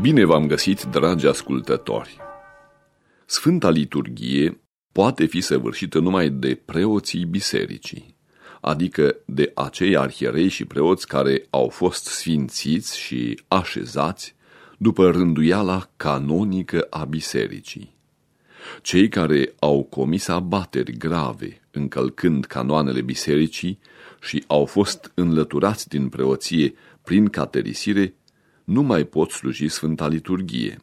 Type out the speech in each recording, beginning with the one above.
Bine v-am găsit, dragi ascultători! Sfânta liturghie poate fi săvârșită numai de preoții bisericii, adică de acei arhierei și preoți care au fost sfințiți și așezați după rânduiala canonică a bisericii. Cei care au comis abateri grave încălcând canoanele bisericii și au fost înlăturați din preoție prin caterisire nu mai pot sluji Sfânta Liturghie.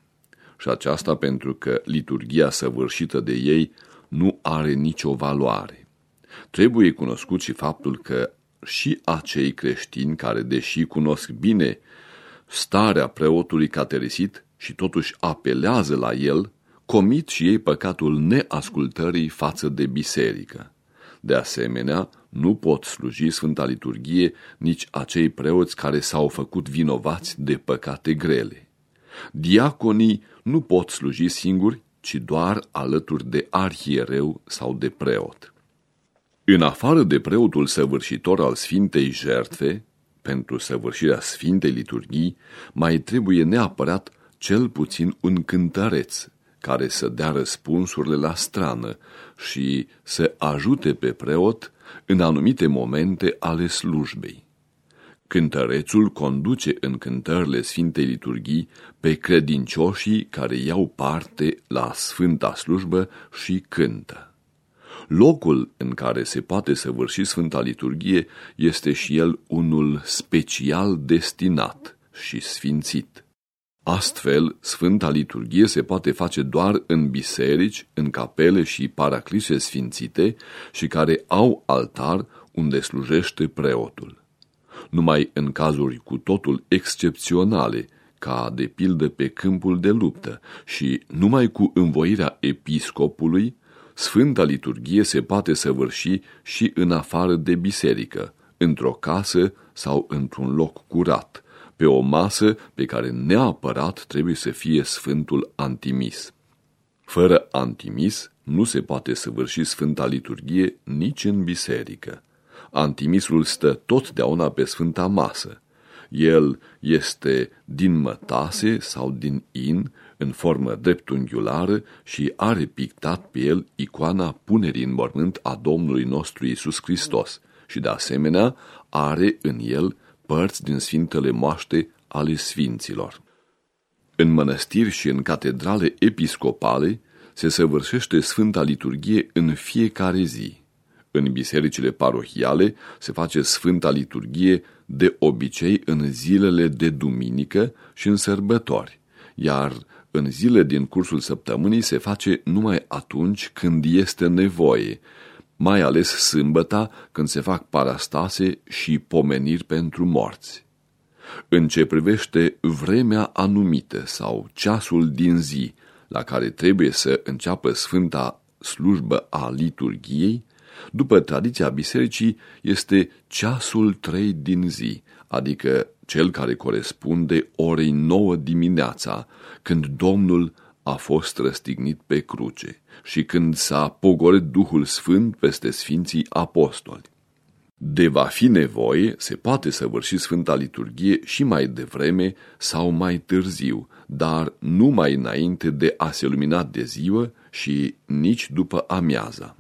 Și aceasta pentru că liturgia săvârșită de ei nu are nicio valoare. Trebuie cunoscut și faptul că și acei creștini care, deși cunosc bine starea preotului caterisit și totuși apelează la el, comit și ei păcatul neascultării față de biserică. De asemenea, nu pot sluji Sfânta Liturghie nici acei preoți care s-au făcut vinovați de păcate grele. Diaconii nu pot sluji singuri, ci doar alături de arhiereu sau de preot. În afară de preotul săvârșitor al Sfintei Jertfe, pentru săvârșirea Sfintei Liturghii, mai trebuie neapărat cel puțin un cântăreț, care să dea răspunsurile la strană și să ajute pe preot în anumite momente ale slujbei. Cântărețul conduce în cântările Sfintei Liturghii pe credincioșii care iau parte la Sfânta Slujbă și cântă. Locul în care se poate săvârși Sfânta Liturghie este și el unul special destinat și sfințit. Astfel, Sfânta Liturghie se poate face doar în biserici, în capele și paraclise sfințite și care au altar unde slujește preotul. Numai în cazuri cu totul excepționale, ca de pildă pe câmpul de luptă și numai cu învoirea episcopului, Sfânta Liturghie se poate săvârși și în afară de biserică, într-o casă sau într-un loc curat pe o masă pe care neapărat trebuie să fie Sfântul Antimis. Fără Antimis nu se poate săvârși Sfânta Liturghie nici în biserică. Antimisul stă totdeauna pe Sfânta Masă. El este din mătase sau din in, în formă dreptunghiulară și are pictat pe el icoana punerii în mormânt a Domnului nostru Isus Hristos și de asemenea are în el părți din Sfintele Moaște ale Sfinților. În mănăstiri și în catedrale episcopale se săvârșește Sfânta Liturghie în fiecare zi. În bisericile parohiale se face Sfânta Liturghie de obicei în zilele de duminică și în sărbători, iar în zile din cursul săptămânii se face numai atunci când este nevoie, mai ales sâmbăta când se fac parastase și pomeniri pentru morți. În ce privește vremea anumită sau ceasul din zi la care trebuie să înceapă sfânta slujbă a liturgiei, după tradiția bisericii este ceasul trei din zi, adică cel care corespunde orei nouă dimineața, când Domnul a fost răstignit pe cruce și când s-a pogorât Duhul Sfânt peste Sfinții Apostoli. De va fi nevoie, se poate săvârși Sfânta Liturghie și mai devreme sau mai târziu, dar nu mai înainte de a se lumina de ziua și nici după amiaza.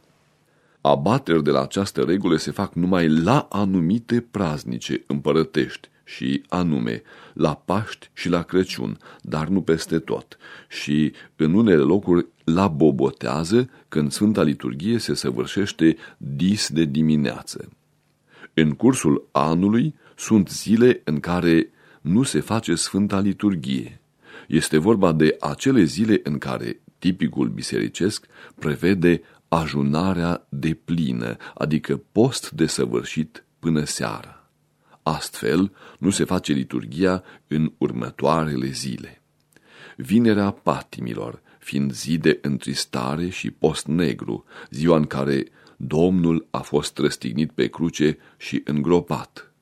Abateri de la această regulă se fac numai la anumite praznice împărătești, și anume la Paști și la Crăciun, dar nu peste tot, și în unele locuri la bobotează când Sfânta Liturghie se săvârșește dis de dimineață. În cursul anului sunt zile în care nu se face Sfânta Liturghie. Este vorba de acele zile în care tipicul bisericesc prevede ajunarea de plină, adică post de săvârșit până seara. Astfel, nu se face liturgia în următoarele zile. Vinerea patimilor, fiind zi de întristare și post negru, ziua în care Domnul a fost răstignit pe cruce și îngropat.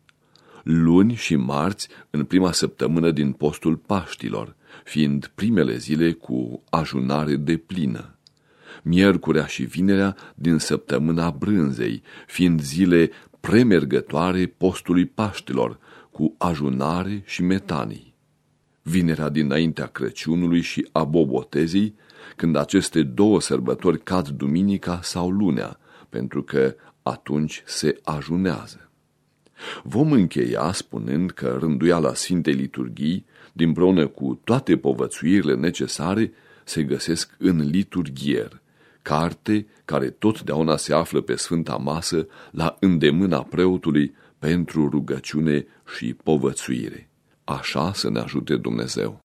Luni și marți, în prima săptămână din postul Paștilor, fiind primele zile cu ajunare de plină. Miercurea și vinerea din săptămâna brânzei, fiind zile premergătoare postului Paștilor, cu ajunare și metanii. vinerea dinaintea Crăciunului și a Bobotezii, când aceste două sărbători cad duminica sau lunea, pentru că atunci se ajunează. Vom încheia spunând că rânduiala Sfintei Liturghii, dinpreună cu toate povățuirile necesare, se găsesc în liturghier, carte care totdeauna se află pe Sfânta Masă la îndemâna preotului pentru rugăciune și povățuire. Așa să ne ajute Dumnezeu.